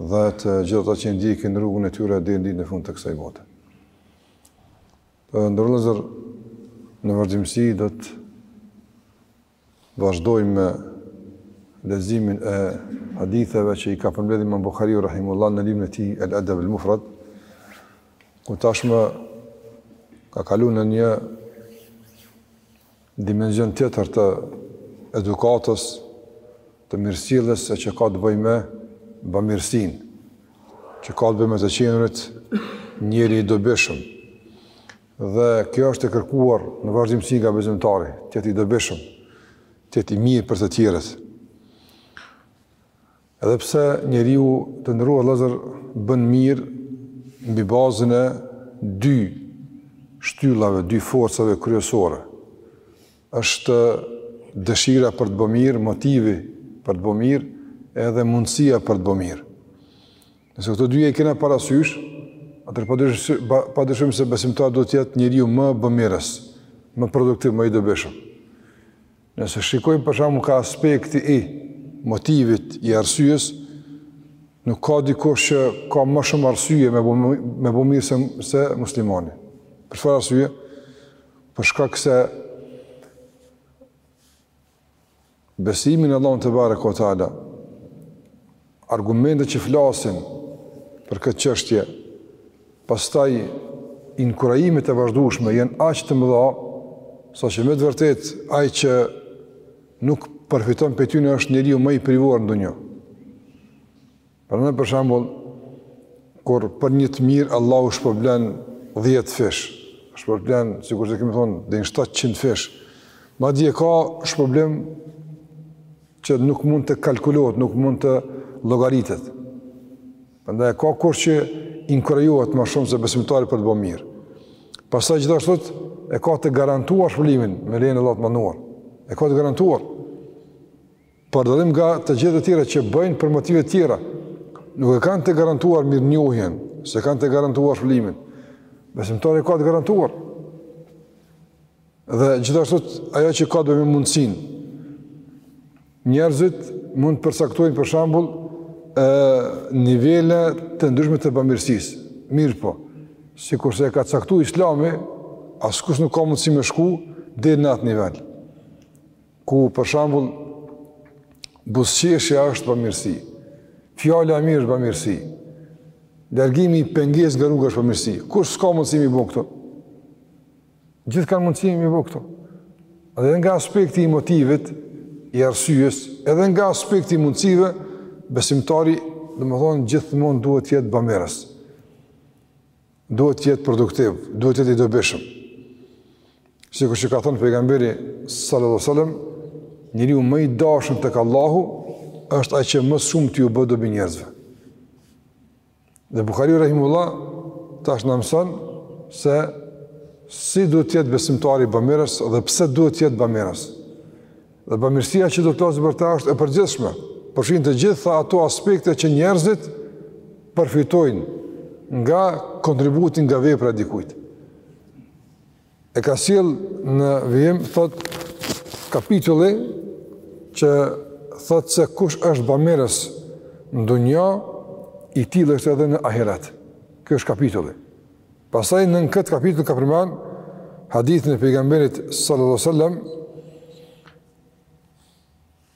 dhe të gjithë ata që ndjekin rrugën e tyre deri në ditën e fundit të kësaj bote. Të nderuar vëllezër në vazhdimësi do të vazhdojmë me leximin e haditheve që i ka përmbledhë Imam Buhariu rahimehullah në librin e tij El Edeb El Mufred, ku tashmë ka kaluar në një dimension tjetër të edukatës, të mirësjelljes që ka të bëjë me bamirësinë, që ka të bëjë me të qenurit njeri i dobishëm. Dhe kjo është e kërkuar në vazhdimësi nga besimtari, të jetë i dobishëm, të jetë i mirë për të tjerët. Edhe pse njeriu të nderuar vëllezër bën mirë mbi bazën e dy shtyllave, dy forcave kryesore, është dëshira për të bo mirë, motivi për të bo mirë, edhe mundësia për të bo mirë. Nëse këto dyja i kena parasysh, atëherë pa dyshim se besimtari duhet të jetë njeriu më bamirës, më produktiv, më i dobishëm. Nëse shikojmë për shembull nga aspekti i motivit, i arsyes, nuk ka dikush që ka më shumë arsye me bo mirë se muslimani. Për çfarë arsye? Për shkak se besimi në Allahun tebareke ve teala, argumentet që flasin për këtë çështje, pastaj inkurajimet e vazhdueshme janë aq të mëdha, saqë me të vërtetë ai që nuk përfiton prej tyre është njeriu më i privuar në dunja. Prandaj për shembull, kur për një të mirë Allahu shpërblen 10 fish, shpërblen, sikurse kemi thonë, deri në 700 fish. Madje ka shpërblim që nuk mund të kalkulohet, nuk mund të llogaritet. Prandaj s'ka kush që inkurajohet më shumë se besimtari për të bo mirë. Pastaj gjithashtu e ka të garantuar shpërblimin me lejen e Allahut të madhëruar. E ka të garantuar, për dallim nga të gjithë të tjerët që bëjnë për motive të tjera, nuk e kanë të garantuar mirënjohjen, s'e kanë të garantuar shpërblimin. Besimtari e ka të garantuar. Dhe gjithashtu ajo që ka të bëjë me mundësinë. Njerëzit mund të përcaktojnë për shembull ë nivele të ndryshme të bamirësisë. Mirëpo, sikurse e ka caktu Islami, askush nuk ka mundësi me shku deri në atë nivel. Ku për shembull buzëqeshja është bamirësi. Fjala e mirë është bamirësi. Largimi i pengesës nga rruga është bamirësi. Kush s'ka mundësi me i bo këto? Gjithë kanë mundësi mi bo këto. Edhe nga aspekti i motivit, i arsyes, edhe nga aspekti i mundësive, besimtari, domethënë, gjithmonë duhet të jetë bamirës. Duhet të jetë produktiv, duhet të jetë i dobishëm. Sikur që ka thonë pejgamberi sallallahu sallam, njeriu më i dashur tek Allahu, është ai që më shumë t'ju bëjë dobi njerëzve. Dhe Buhariu Rahimehullah tash na mëson se si duhet të jetë besimtari bamirës dhe pse duhet të jetë bamirës. Dhe bamirësia që do të flasë për ta është e përgjithshme, përshin të gjitha ato aspekte që njerëzit përfitojnë nga kontributi, nga vepra e dikujt. E ka sjell në vijim thot kapitulli që thot se kush është bamirës në dunja, i tillë është edhe në ahiret. Ky është kapitulli. Pastaj nën këtë kapitull ka përmend hadithin e pejgamberit sallallahu sallam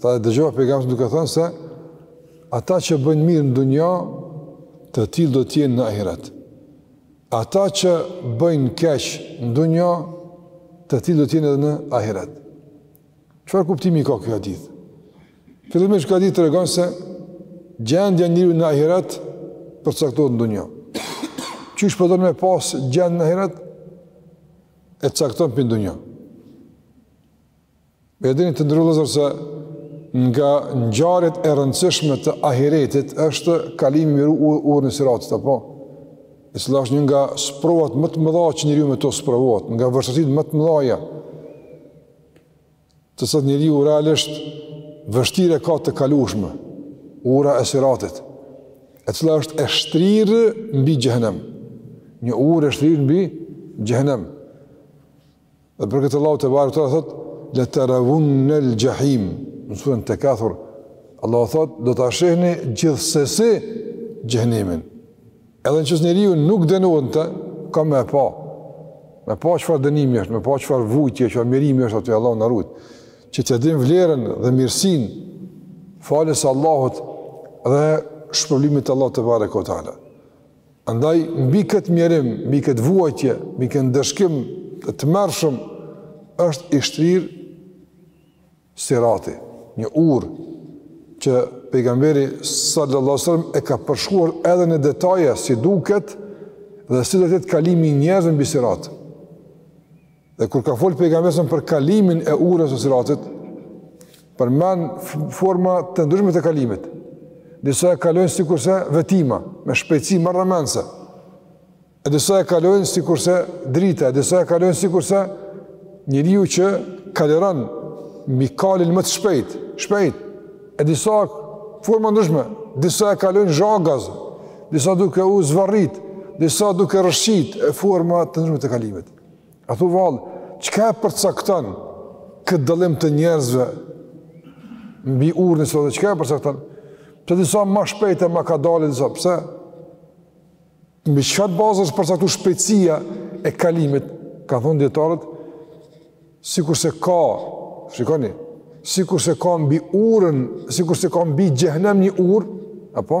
Tha e dëgjova pejgamberin duke thënë se ata që bëjnë mirë në dunja, të tillë do të jenë në ahiret. Ata që bëjnë keq në dunja, të tillë do të jenë edhe në ahiret. Çfarë kuptimi ka ky hadith? Fillimisht ky hadith tregon se gjendja e njeriut në ahiret përcaktohet në dunja. Qysh po don me pas gjendjen në ahiret? E cakton në dunja. E dini të nderuar vllezër se nga ngjarjet e rëndësishme të ahiretit është kalimi mbi urën e siratit, apo? E cila është një nga sprovat më të mëdha që njeriu me to sprovohet, nga vështirësitë më të mëdhaja, të cilat njeriu realisht vështirë i ka të kalueshme, ura e siratit, e cila është e shtrirë mbi xhehenem, një urë e shtrirë mbi xhehenem, Dhe për këtë Allahu te barekutaala thot la tarawunna al-jahim. Në surën Takathur Allahu thot do ta shihni gjithsesi xhehenemin. Edhe nëse njeriu nuk dënohet, ka me e pa. Me pa çfarë dënimi është, me pa çfarë vujtje, çfarë mjerimi është aty Allahu na rujt. Që të dim vlerën dhe mirësinë e faljes së Allahut dhe shpërblimit të Allahut te barekutaala. Andaj, mbi këtë mjerim, mbi këtë vuajtje, mbi këtë ndëshkim të tmerrshëm, është i shtrirë sirati, një urë, që pejgamberi sallallahu sallam e ka përshkruar edhe në detaje si duket dhe si do të jetë kalimi i njerëzve mbi sirat. Dhe kur ka fol pejgamberi për kalimin e urës së Siratit, përmend forma të ndryshme të kalimit. Disa e kalojnë sikurse vetima, me shpejtësi marramendëse. E disa e kalojnë sikurse drita, e disa e kalojnë sikurse njeriu që kaleron mbi kalin më të shpejt, shpejt. E disa forma ndryshme, disa e kalojnë zhagas, disa duke u zvarrit, disa duke rrëshqit e forma të ndryshme të kalimit. A thu vallë, çka e përcakton këtë dallim të njerëzve mbi urën e siratit, çka e përcakton? Pse disa ma shpejt e ma kadalë disa, pse? Mbi çfarë baze është përcaktu shpejtësia e kalimit, kanë thonë dijetarët, sikurse ka, shikoni, sikurse ka mbi urën, sikurse ka mbi xhehnem një urë, apo?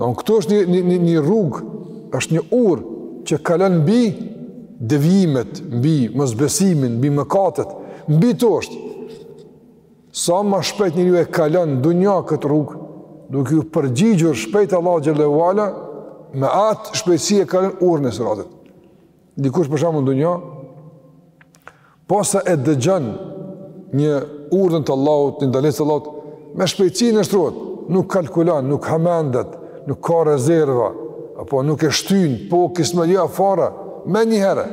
Në këtu është një, një, një, një rrugë, është një urë që kalon mbi devijimet, mbi mosbesimin, mbi mëkatet, mbi të është. Sa ma shpejt njeriu e kalon n'dunja këtë rrugë, duke iu përgjigjur shpejt Allahut xhelle ue ala, me atë shpejtësi e kalon urën e siratit. Dikush për shembull në dunja posa e dëgjon një urdhër të Allahut, një ndalesë të Allahut, me shpejtësi nënshtrohet, nuk kalkulon, nuk hamendet, nuk ka rezerva, apo nuk e shtyn, po ki semi'na ue ata'na, me një herë.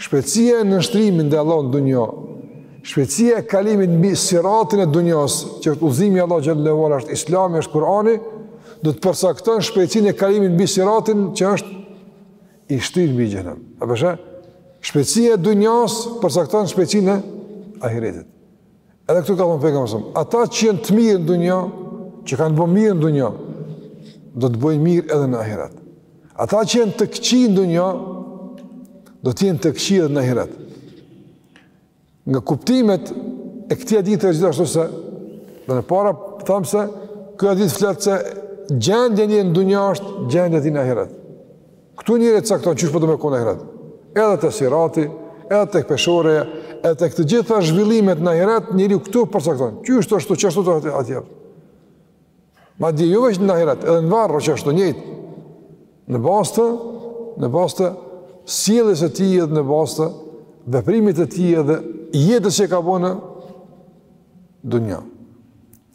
Shpejtësia e nënshtrimit ndaj Allahut në dunja, shpejtësia e kalimit mbi siratin e dunjas, që është udhëzimi i Allahut xhelle ue ala, është islami, është Kurani, do të përcakton shpejtësinë e kalimit mbi siratin që është i shtrirë mbi xhehnem. A bësh? Shpejtësia e dunjas përcakton shpejtësinë e ahiretit. Edhe këtu ka thënë pejgamberi, ata që janë të mirë në dunja, që kanë bërë mirë në dunja, do të bëjnë mirë edhe në ahiret. Ata që janë të këqij në dunja, do të jenë të këqij edhe në ahiret. Nga kuptimet e këtij hadithi është gjithashtu se e para thamë se ky hadith flet se gjendja e njeriut në dunja është gjendja e tij në ahiret. Këtu njeriu e cakton qysh po do me konë në ahiret. Edhe te sirati, edhe tek peshorja, edhe tek të gjitha zhvillimet në ahiret, njeriu këtu përcakton. Qysh është këtu qashtu atje. Madje jo vetëm në ahiret, edhe në varr qashtu njëjtë. Në bazë të në bazë të sjelljes së tij dhe në bazë të veprimeve të tij dhe jetës që ka bo në dunja.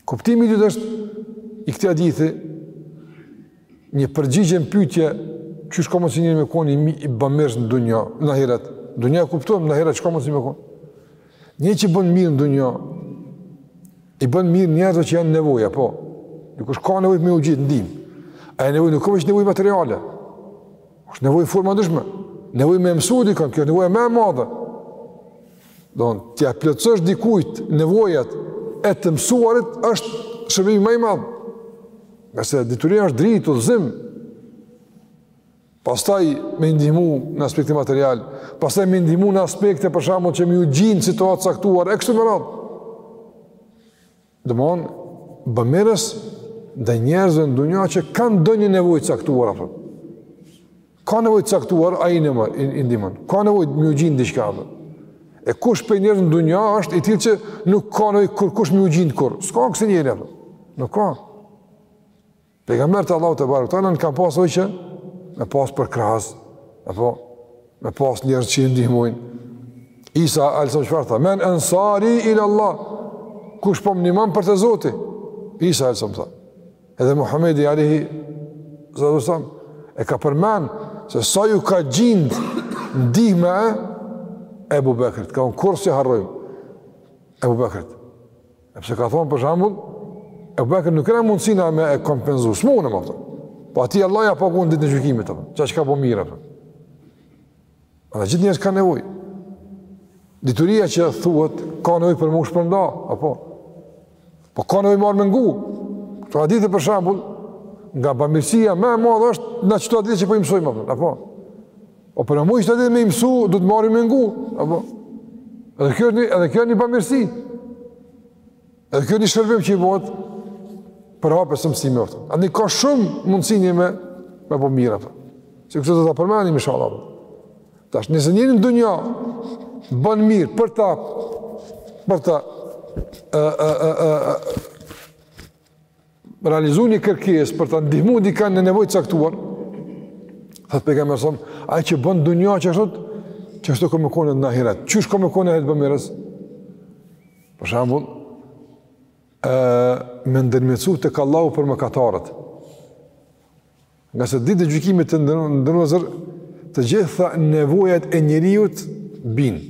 Kuptimi i dytë është i këtij hadithi një përgjigje në pyetje që qysh munet njeri me konë bamirës në dunja, në ahiret. Dunjanë e kuptojmë, në ahiret qysh munet me konë. Një që bon mirë në dunja, I bën mirë njerëzve që janë në nevoja, po. Dikush ka nevojë me u gjet ndihmë. A e nevojë nuk është veç nevojë materiale. Është nevojë në forma të ndryshme. Nevojë me mësu dikon, kjo nevojë më e madhe. Domethënë, t'ia plotësosh dikujt nevojat e të mësuarit është shërbimi ma i madh. Ngase dituria është dritë, udhëzim, pastaj me i ndihmu në aspektin material, pastaj me i ndihmu në aspekte për shembull që me iu gjind në situatë të caktuar, e kështu me radhë. Domethënë, bamirës ndaj njerëzve në dunja që kanë do një nevojë të caktuar, apo. Ka nevojë të caktuar, ai i ndihmon. Ka nevojë me iu gjind diçka, apo. E kush prej njerëzve në dunja është i tillë që nuk ka nevojë kurrkush me iu gjind kurrë. S'ka kësi njeri, apo. Nuk ka. Pejgamberët e Allahut tebareke ue teala kanë pas nevojë që me pas përkrahës, apo me pas njerëz që i ndihmojnë. Isa alejhi selam çfarë tha? Men ansari ila Allah. Kush po më ndihmon për te Zoti? Isa alejhi selam tha. Edhe Muhamedi alejhi salatu selam e ka përmend se sa iu ka gjind ndihma e Abu Bakrit, ka thon kurrë s'e harrojmë. Abu Bakrit. E pse ka thonë për shembull, Ebu Bekrin nuk kena mundësi na me e kompenzu, s'munemi për ta. Po atij Allahu ia pagun ditën e gjykimit, çka ka bo mirë për ta. Edhe gjithë njerëz kanë nevojë. Dituria që thuhet, ka nevojë për me u shpërnda, apo. Po ka nevojë more me ngu. Këto hadithe për shembull, nga bamirësia më e madhe është në qëto hadithe që po i mësojmë, apo. O po, për me mujt qëto hadithe me i mësu, duhet marrim me ngu. Apo? Edhe kjo është një, edhe kjo është një bamirësi. Edhe kjo është një shërbim që i bëhet përhapjes së mësimeve. Ani ka shumë mundësi njeri me, me bo mirë. Apo? Si kështu do ta përmenim, inshallah. Tash nëse njeri në dunja ban mirë për ta, për ta, e, e, e, e, e, realizu një kërkesë për ta ndihmu dikanë në nevojë të caktuar, thotë pejgamberi alejhi selam, ai që bon në dunja qashtu, qashtu ka me kon në ahiret, qysh ka me kon në ahiret bamirës? Për shembull, e, me ndërmjetsu tek Allahu për mëkatarët, Ngase ditën e gjykimit të nderuar vëllezër, të gjitha nevojat e njeriut binë.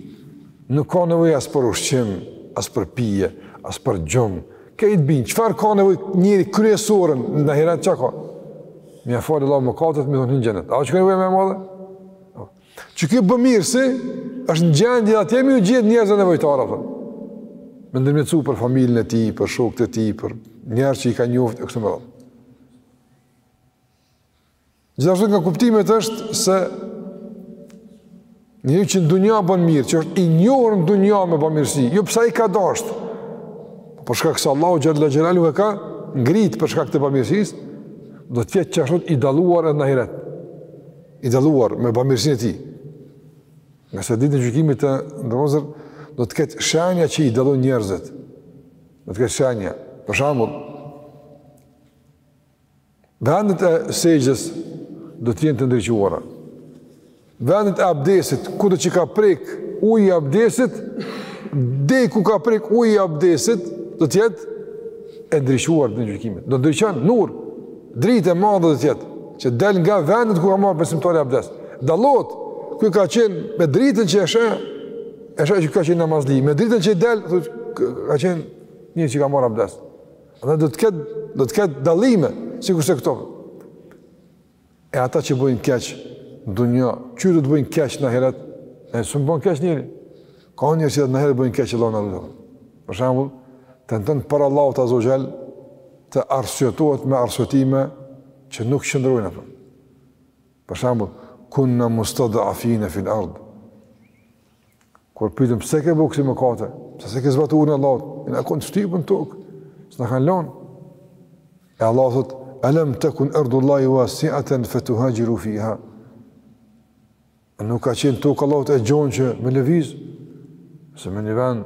Nuk ka nevojë as për ushqim, as për pije, as për gjumë. Krejt binë, çfarë ka nevojë njeri kryesoren në ahiret çka? Me ia fal Allahu mëkatet, me hi në xhenet. A ka nevojë më e madhe? Qiky bamirësi, është në gjendje dhe atje me iu gjind njerëzve nevojtarë, po. Me ndërmjetsu për familjen e tij, për shokët e tij, për njerëz që i ka njoftë, e kështu me radhë. Gjithashtu nga kuptimet është se njeri që në dunja bën mirë, që është i njohur në dunja me bamirësi, jo pse ai ka dashtë, po për shkak se Allahu xhalla xhelalu e ka ngrit për shkak të bamirësisë, do të jetë qashtu i dalluar edhe në ahiret, i dalluar me bamirësinë e tij. Ngase ditën e gjykimit, të nderuar, do të ketë shenja që i dallon njerëzit, do të ketë shenja. Për shembull, Vendet e sexhdes do të jenë të ndriçuara. Vendet e abdesit, kudo që ka prek uji i abdesit, dhe ku ka prek uji i abdesit, do të jetë e ndriçuar ditën e gjykimit. Do të ndriçon nur, dritë e madhe do të jetë, që del nga vendet ku ka marrë besimtari abdes. Dallohet, ky ka qenë me dritën që e sheh, e sheh që ka qenë namazli, me dritën që del, ka qenë njeri që ka marrë abdes. Andaj do të ketë do të ketë dallime sikurse këto. E ata që bëjnë keq në dunja, qysh do të bëjnë keq në ahiret? Nëse bën keq njeri. Ka njerëz që edhe në ahiret bëjnë keq Allahu na Për shembull, tenton para Allahut azze ue xhel të arsyetohet me arsyetime që nuk qëndrojnë apo. Për shembull, kunna mustadafina fil ard. Kur pyeten pse ke bërë kësi mëkate, pse s'e ke zbatuar urdhrin e Allahut, e na kem qenë të shtypur në tokë, s'na kanë lënë. E Allahu thot, "Alam takun ardullahi wasi'atan fatuhajiru fiha." A nuk ka qenë toka e Allahut e gjonë që me lëviz, se me një vend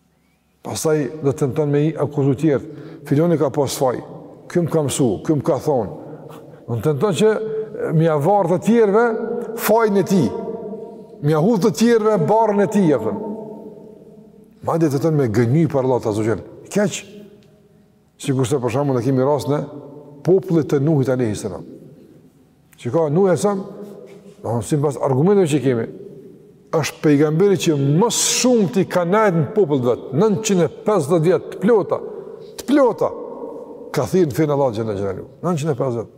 Pastaj do të tenton me i akuzu tjerët, filoni ka pas faj, ky më ka mësu, ky më ka thonë. Do të tenton që me ia varë të tjerëve fajin e tij, me ia hudhë të tjerëve barrën e tij, jepëtën. Madje tenton me gënjy para Allahut azze ue xhel, keqë. Sikurse për shembull e kemi rastin e popullit të Nuhit alayhi salam. Që ka Nuhi alayhi salam sipas argumenteve që kemi, është pejgamberi që më së shumti ka ndajt në popull të vet, 950 vjet të plota, të plota ka thirrë në fenë Allahu xhalla xhelalu. 950.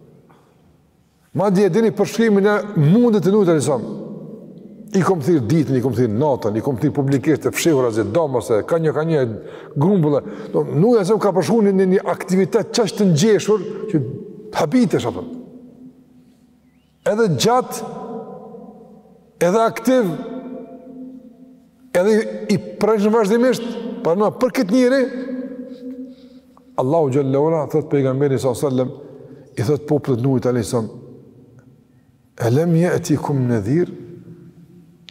Madje e dini përshkrimin e mundit të Nuhit alejhi selam. I kom thirë ditën, i kom thirë natën, i kom thirë publikisht të fshihur azi, damës e ka një ka një, grumbullë. Nuhi alejhi selam ka përshku një, një, një aktivitet aq të ngjeshur, që të habit është Edhe gjatë, edhe aktiv, Edhe i prejshin vazhdimisht, për në për këtë njeri, Allahu xhel-le xhelaluhu, thotë pejgamberi s.a.s. i thotë popullit të Nuhit alejhi selam, elem je'tikum nedhir,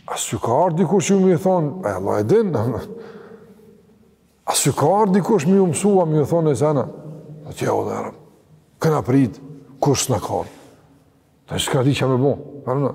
a s'ju ka ardhë dikush që ju me ju thonë, e Allahu e din, a s'ju ka ardhë dikush që me ju mësu, me ju thonë e zena, dhe tja o dhe arëm, kena pritë, kurrë s'na ka ardhë, dhe çka dishim me bo, përna,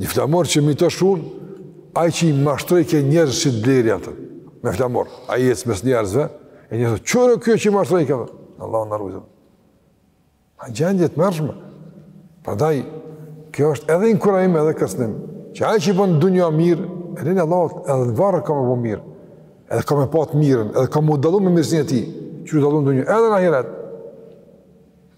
Një flamur që mito shun, ai që i mashtrojke njerëzit të bleri atë. Me flamur, ai ec mes njerëzve, e një thotë, "Çfarë kjo që i mashtroi kë?" Allahu na ruajt. A gjendje e tmerrshme. Prandaj kjo është edhe inkurajim edhe kërcënim. Që ai që bën në dunja mirë, rinë Allahu edhe në varr ka me bë mirë. Edhe ka me pa të mirën, edhe ka me u dallu me mirësinë e tij. Qysh u dallu në dunja edhe në ahiret.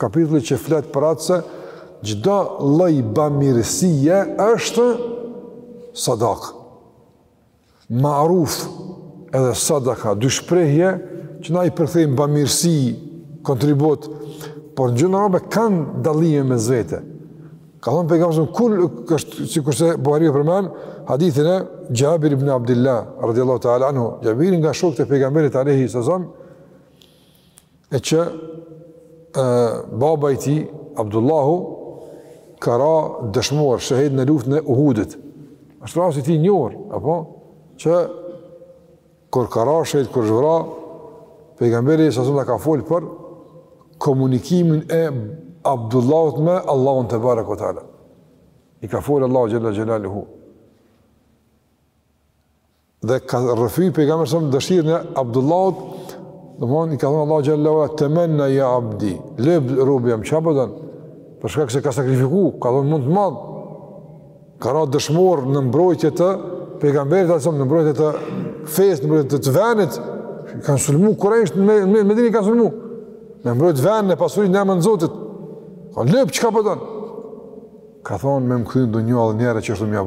Kapitulli që flet për atë se çdo lloj bamirësie është sadak. Ma'ruf edhe sadaka, dy shprehje që na i përkthejmë bamirësi, kontribut, por në gjuhën arabe kanë dallime mes vete. Ka thonë pejgamberi kul është sikurse Buhariu e përmend hadithin e Xhabir ibn Abdullah radhiyallahu ta'ala anhu, Xhabiri nga shokët e pejgamberit alayhi sallam. e që e, baba i tij, Abdullahu, ka ra dëshmor, shehid në luftën e Uhudit, është rasti i tij i njohur, apo, që kur ka ra shehid, kur është vra, pejgamberi s.a.s. na ka folë për komunikimin e Abdullahut me Allahun tebareke ve teala. I ka folë Allahu xhel-le xhelaluhu. dhe ka rrëfy pejgamberi s.a.s. dëshirën e Abdullahut, domthonë i ka thënë Allahu xhel-le xhelaluhu temenna ya abdi, lyp robi jem çka po don? Për shkak se ka sakrifiku, ka dhënë mund të madh. Ka ra dëshmor në mbrojtje të pejgamberit s.a.s. në mbrojtje të fesë, në mbrojtje të, të vendit, kanë sulmu kurejshët Me, Me, Medinën e kanë sulmu. Me mbrojt vendin e pasurit në emën të Zotit. Ka thonë lyp çka po don? Ka thonë me më kthy në dunja edhe një herë që është më e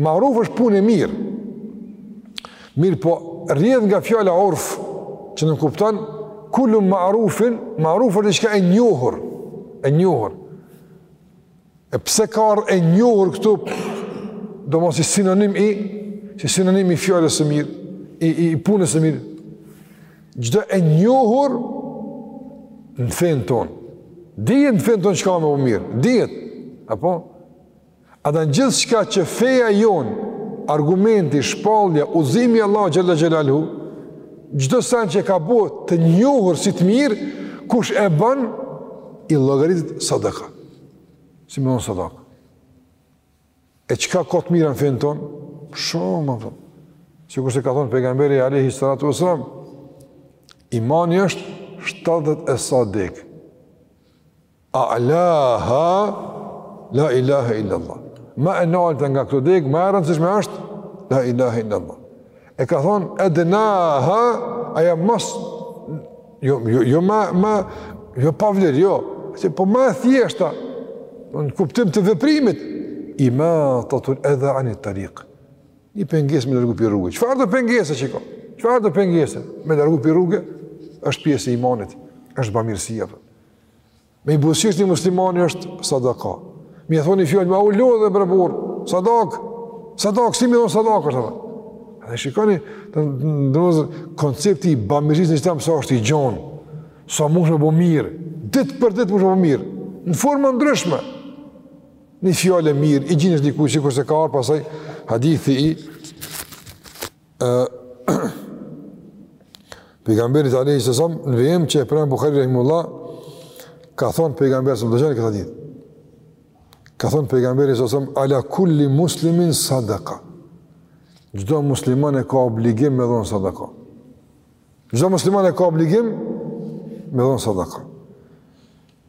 Maruf është punë e mirë, mirëpo rrjedh nga fjala urf, që nënkupton, kullu marufin, maruf është diçka e njohur, e njohur. E pse ka ardhë e njohur këtu, domethonë si sinonim i, si sinonim i fjalës e mirë, i, i, i punës së mirë. Çdo e njohur në fenë tonë. Dihet në fenë tonë çka me bo mirë. Dihet. Apo? A dan gjithçka që feja jonë, argumenti, shpallja, udhëzimi i Allahut xhel-le xhelaluhu, çdo sen që e ka bo të njohur si të mirë, kush e ban i llogaritet sadaka. Si me dhon sadaka. E çka ka të mirë në fenë tonë? Shumë më thon. Sikur se ka thon pejgamberi alayhi salatu wasallam, imani është 70 e sa degë. A'laha la ilaha illa Allah. Ma e nalta nga këto degë, ma e rëndësishme është la ilaha illa Allah. E ka thon adnaha aja mos jo jo jo ma ma jo pa vlerë, jo. Se po ma e thjeshta në kuptim të veprimit imatatul edha anit tariq. Një pengesë me largu prej rruge. Çfarëdo pengese që ka, çfarëdo pengese me largu prej rruge është pjesë e imanit, është bamirësi, apo. Me i buzëqesh një muslimani është sadaka. Me ia thon ni fjalë, me a u lodhe bre burrë, sadaka, sadaka, si me dhon sadaka është atë. Dhe shikoni, të nderuar vëllezër, koncepti i bamirësisë në Islam sa është i gjonë, sa mush me bo mirë, ditë për ditë mush me bo mirë, në forma të ndryshme, një fjalë e mirë, i gjindesh dikujt, sikurse ka ardh pastaj, hadithi i Pejgamberit alaihi wasallam në vijim që e përmend Buhari rahimehullah ka thon pejgamberi sa dëgjoni këtë hadith. Ka thon pejgamberi sa wasallam ala kulli muslimin sadaqa. Çdo musliman e ka obligim me dhon sadaqa. Çdo musliman e ka obligim me dhon sadaqa.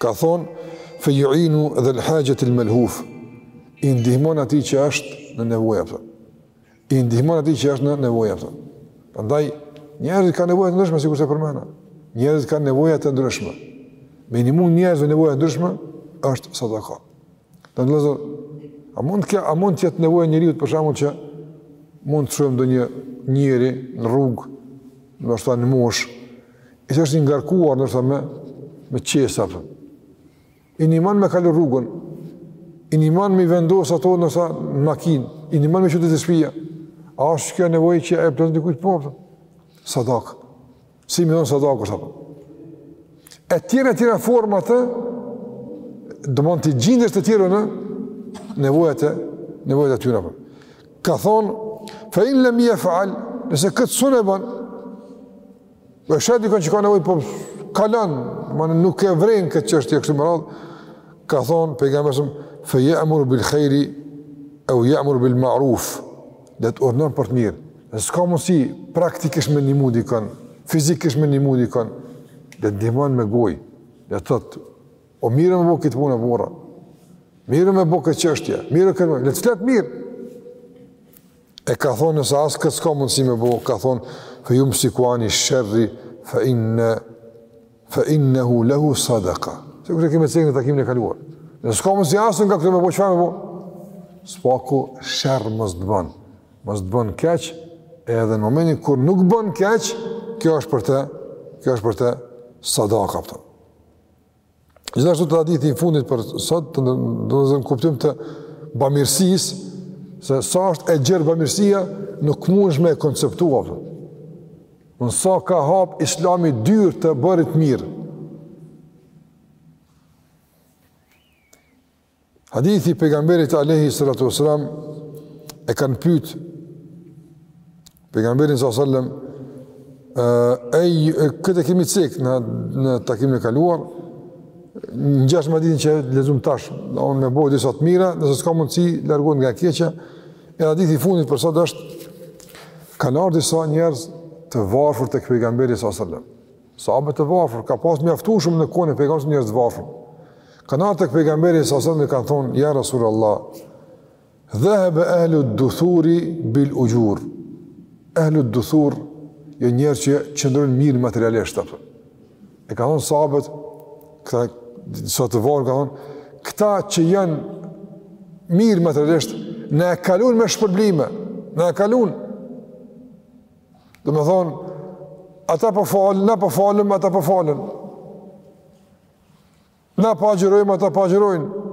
Ka thonë, Fe ju'inu dhel haxhetil melhuf, i ndihmon atij që është në nevojë, apo. I ndihmon atij që është në nevojë, apo. Prandaj, njerëzit kanë nevoja të ndryshme, sikurse përmena. Njerëzit kanë nevoja të ndryshme. Me i nimu njerëzve nevoja të ndryshme, është sadaka. Të nderuar vëllezër, a mund të, a mund të jetë nevoja e njeriut për shembull që mund të shohim ndonjë njeri në rrugë, në është ta në moshë, Që është i ngarkuar, ndërsa me, me qesa, apo. I nimon me kalu rrugën, i nimon me i vendos ato, ndërsa në makinë, i nimon me i çu te shpija. A është kjo nevojë që ia plotëson dikujt po, apo. Sadaka. Si me dhon sadaka, është apo. E tjera, e tjera forma të, domethonë t'i gjindesh të tjerëve në nevojat e, nevojat e tyre, apo. Ka thonë, fa in lem jef'al, nëse këtë s'un e ban, e sheh dikon që ka nevojë, po kalon, domethon nuk e vren këtë çështje e kështu me radhë, ka thonë, pejgamberi alejhi selam, fe je'mur bil khejri, eu je'mur bil maruf, dhe të urdhnon për të mirë, dhe s'ka mundësi praktikisht me nimu dikon, fizikisht me nimu dikon, dhe të ndihmon me gojë, dhe të thotë O mirë me bo këtë punë e burra, mirë me bo këtë çështje, mirë këtë punë, le të flet mirë. E ka thonë nëse as këtë s'ka mundësi me bo, ka thonë, fe jumsiku ani sherri, fe inne, fe innehu lehu sadaka. Se këtë e kemi cek në takimin e kaluar. Nëse s'ka mundësi asnja këtë me bo, çfarë me bo? Së paku sherr mos të bën, mos të bën keq, edhe në momentin kur nuk bën keq, kjo është për te, kjo është për te sadaka, apo. Gjithashtu te hadithi i fundit për sot, ta ndërlidhim kuptimin e bamirësisë, se sa është e gjërë bamirësia, nuk mundesh me e konceptua. Apo. Në sa ka hap islami dyer të bërit mirë. Hadithi i pejgamberit alayhi salatu wasalam e kanë pyet pejgamberin sallallahu alaihi wasallam e këtë e kemi cek në në takimin e kaluar ngjash me hadithin që lexum tash do me bo disa të mira nëse s'ka mundsi largohet nga keqja e hadithi i fundit për sot është kanë ardhur disa njerëz të varfër tek pejgamberi sallallahu alaihi wasallam Sahabë të varfër, ka pas mjaftueshëm në kohën e pejgamberit njerëz të varfër. Kanë ardh tek pejgamberi s.a.s. dhe kanë thonë, ja Rasulallah, dhehebe ehlu duthuri bil uxhur. Ehlu duthur, jon njerëz që qëndrojnë mirë materialisht, apo. E kanë thonë sahabët, këta, sahabë të varfër, kanë thonë, këta që janë mirë materialisht, na e kalun me shpërblime, na e kalun, Domethënë, ata po falen, na po falem, ata po falen. Na po agjërojmë, ata po agjërojnë.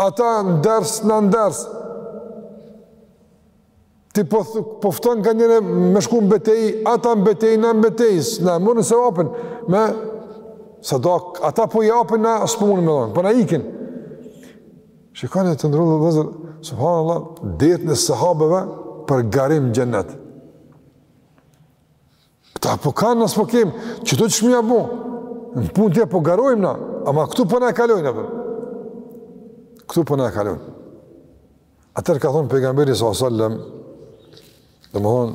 Ata në ders, na në ders. Ti po po fton nganjëherë me shku në betejë, ata në betejë, na në betejë, na morën sevapen, me sadaka, ata po japën, na s'po mund me dhonë, po na ikin. Shikoni të nderuar vëllezër, subhanallah, dertin e sahabeve për garim xhennet. Këta po kanë na s'po kemi, çdysh me ia bo, në punë tjera po garojmë na, ama këtu po na e kalojnë, apo. këtu po na e kalojnë. Atëherë ka thonë pejgamberi s.a.s. domethënë,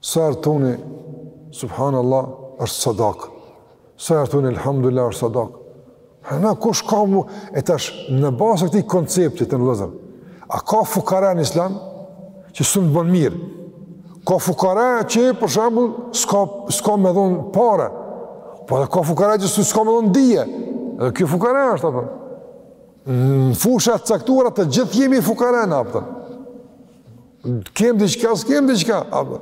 Sa herë thoni subhanallahu është sadak. Sa herë thoni elhamdulillah është sadak. Hë, kush ka, mu, e tash në bazë të këtij koncepti të vëllezër. A ka fukara në Islam që s'mun bën mirë? Ka fukara që për shembull s'ka s'ka me dhon pare. Po edhe ka fukara që s'ka me dhon dije. Edhe kjo fukara është apo? Në fusha të caktuara të gjithë jemi fukara ne apo? Kem diçka, s'kem diçka, apo.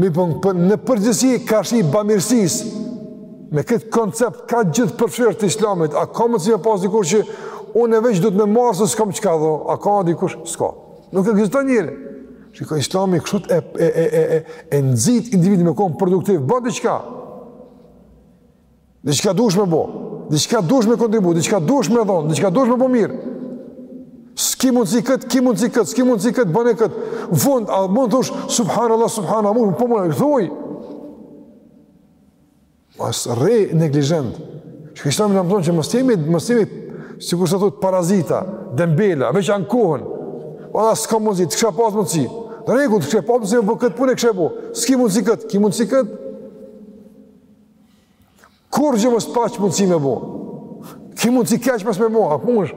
Mirëpo, në përgjithësi karshi bamirësisë, me këtë koncept kaq gjithëpërfshirës të islamit, a ka mundësi me pas dikush që unë e veç duhet me marr se s'kam çka dho, a ka dikush, s'ka. Nuk ekziston njeri. Shiko islami kështu e, e, e, e, e, e nxit individin me kon produktiv, bo diçka. Diçka duhesh me bo, diçka duhesh me kontribu, diçka duhesh me dhonë, diçka duhesh me bo mirë. Ski mundësi këtë, ki mundësi këtë, ski mundësi këtë, bone këtë. Në fund, a mund të thush, subhanallah, subhanallah, mund, po më e këtë thuj. Mos rri neglizhent. Që kështu domethënë që mos rrimë, mos rrimë, sikurse thotë, parazita, dembela, veç ankohen. O da, s'ka mundësi, ta kisha pas mundësi. Në rregull, ta kisha pas mundësi, po këtë punë e kisha bo. Ski mundësi këtë, ki mundësi këtë. Kurgjo mos paç mundësi me bo. Ki mundësi keq mos me bo, a munesh?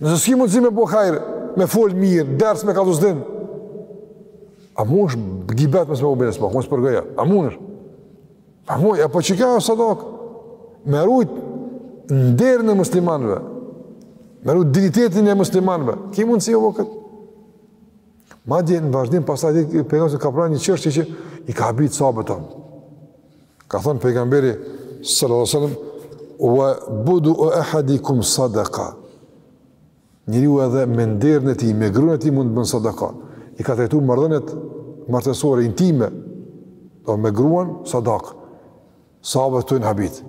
Nëse s'ki mundësi me bo hajr, me fol mirë, ders me kallzu dinë, a munesh gibet mos me bo bre, a munesh përgoja, a munesh? A mun, e po kjo është sadak? Me rujt nderin e muslimanëve, me rujt dinjitetin e muslimanëve, ki mundësi me bo këtë? Madje në vazhdim pastaj dhe pejgamberi ka pru një çështje që i ka habit sahabët tonë. Ka thënë pejgamberi sallallahu alajhi wasallam wa budu ahadikum sadaqa. Njeriu edhe me nderin e tij, me gruan e tij mund të bën sadaka. I ka trajtuar marrëdhëniet martesore intime do me gruan sadak. Sahabët t'u habit.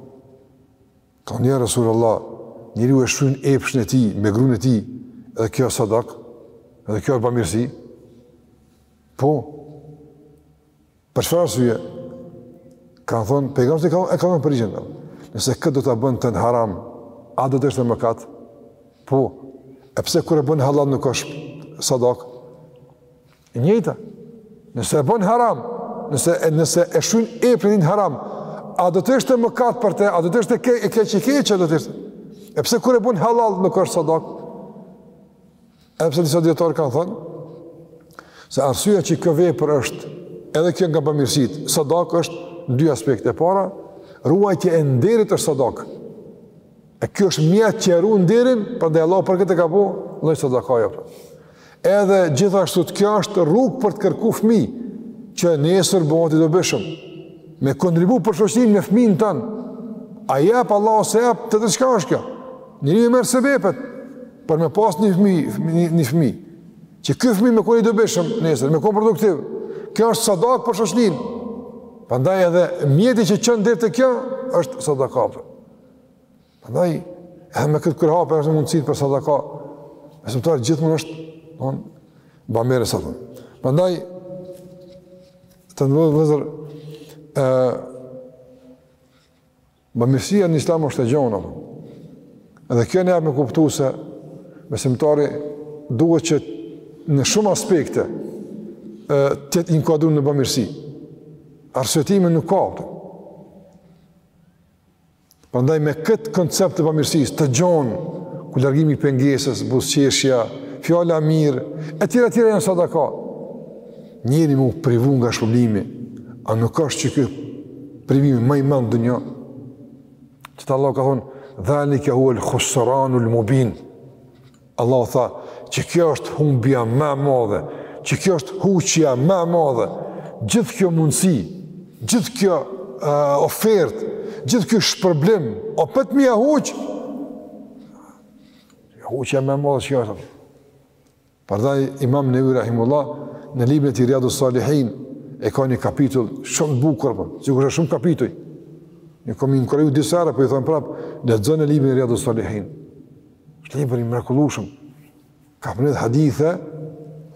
Thonë, Ja Resulallah, njeriu e shryn epshin e tij me gruan e tij, edhe kjo është sadak, edhe kjo është bamirësi. Po, për çfarë arsye? Ka thonë, pejgamberi e ka dhënë përgjigjen. Nëse këtë do ta bënte në haram, a do të ishte mëkat? Po, e pse kur e bën halal nuk është sadak? E njëjta. Nëse e bën haram, nëse e nëse e shfryn epshin në haram, a do të ishte mëkat për të, a do të ishte keq, e keqe, keq do të ishte. E pse kur e bën halal nuk është sadak? Edhe pse disa dijetarë kanë thënë se arsyeja që kjo vepër është edhe kjo nga bamirësitë, sadak është në dy aspekte. E para, ruajtja e nderit është sadak. E kjo është mjet që e run nderin, prandaj Allah për këtë e ka bo lloj sadakaje. Edhe gjithashtu kjo është rrugë për të kërku fmi, që nesër bëhet i dobishëm, me kontribu për shoqërinë me fëmijën tënd, a jep Allahu a s'e jep, tjetër çka është kjo? Njeri me marr sebepet, për me pas një fmi, një, një fmi, që ky fmi me kon i dobishëm nesër, me kon produktiv, kjo është sadakë për shoqërinë, Prandaj edhe mjeti që çon deri te kjo, është sadaka. Prandaj, edhe me këtë ka me u hapë, e është mundësi për sadaka, besimtari gjithmonë është, në, bamirësi të. Andaj, të nderuar vëllezër, e, bamirësia në islam është e gjonë, edhe kjo na jep me kuptu se, besimtari duhet që në shumë aspekte, të jetë i inkuadru në bëmirësi. Arsyetime nuk ka, përë. Prandaj me këtë koncept të bamirësisë, të gjonë, ku largimi i pengesës, buzëqeshja, fjala mirë, e tjera tjera janë sadaka. Njeri me u privu nga shpërblimi, a nuk është qeky privimi ma i madh në dynja? Qeta Allahu ka thonë, dhalike huvel husranul mubin, Allahu tha qekjo është humbja më e madhe, qekjo është huqja më e madhe. Gjithë kjo mundësi, gjithë kjo uh, ofertë, gjithë ky shpërblim, e prapë me e huqë? Huqja më e madhe qekjo është. Prandaj, imam Nevevi Rahimehullah, në librin e tij Riyadus Salihin e ka një kapitull shumë të bukur apo, sikur është shumë kapituj. Ne kemi inkuraju disa herë, po e them prap, lexone librin e Riyadus Salihin. Është libër i mrekullueshëm. Ka përmend hadithe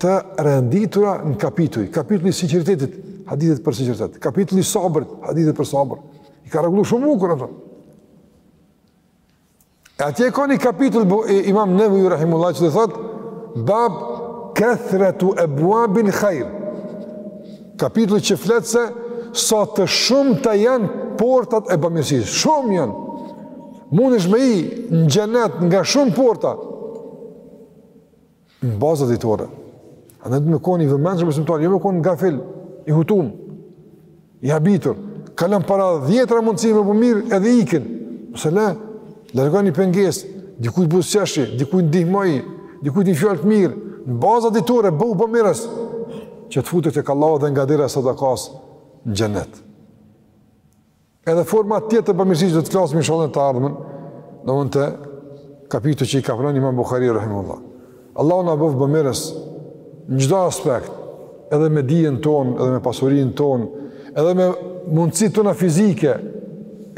të renditura në kapituj. Kapitulli i sinqeritetit, hadithet për sinqeritet. Kapitulli i sabrit, hadithet për sabër. I ka rregulluar shumë bukur ato. E atje ka një kapitull, po, e, Imam Nevevi rahimehullahu që thot bab kathratu abwabil khair. Kapitulli që flet se sa të shumta janë portat e bamirësisë. Shumë janë. Mundesh me hi në xhenet nga shumë porta, në baza ditore. Ama duhet me kon i vëmendshëm besimtari, jo me kon gafil, i hutum, i habitur, kalon para dhjetra mundësive me bo mirë edhe ikin. Nëse ne, largoje një penges, dikujt buzëqeshi, dikujt ndihmoj, dikujt një fjalë të mirë, në baza ditore, bëhu bomirës, që të futë ty Allahu edhe nga dera e sadakasë në xhenet. Edhe forma tjera të bamirësisë do të flasim inshallah në të ardhmen, do bojmë të kapitujt që i ka përmend imam Bukhari, rahimehullah. Allahu na bëftë bëmirës në çdo aspekt, edhe me dijen tonë, edhe me pasurinë tonë, edhe me mundësitë tona fizike,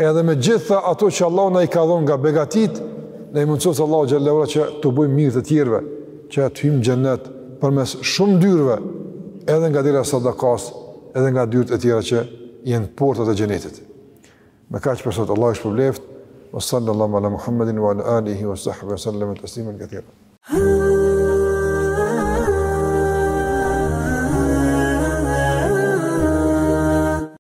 edhe me të gjitha ato që Allahu na i ka dhonë nga begatitë, na e mundësoftë Allahu xhelle ve ala që t'u bëjmë mirë të tjerëve, që të hyjmë n'xhenet përmes shumë dyerve, edhe nga dera e sadakas, edhe nga dyert e tjera që janë portat e xhenetit. Me kaq për sot Allahu ju shpërbleftë. Sallallahu ala Muhammedin wa ala alihi wa sahbihi sallam taslimen kethira.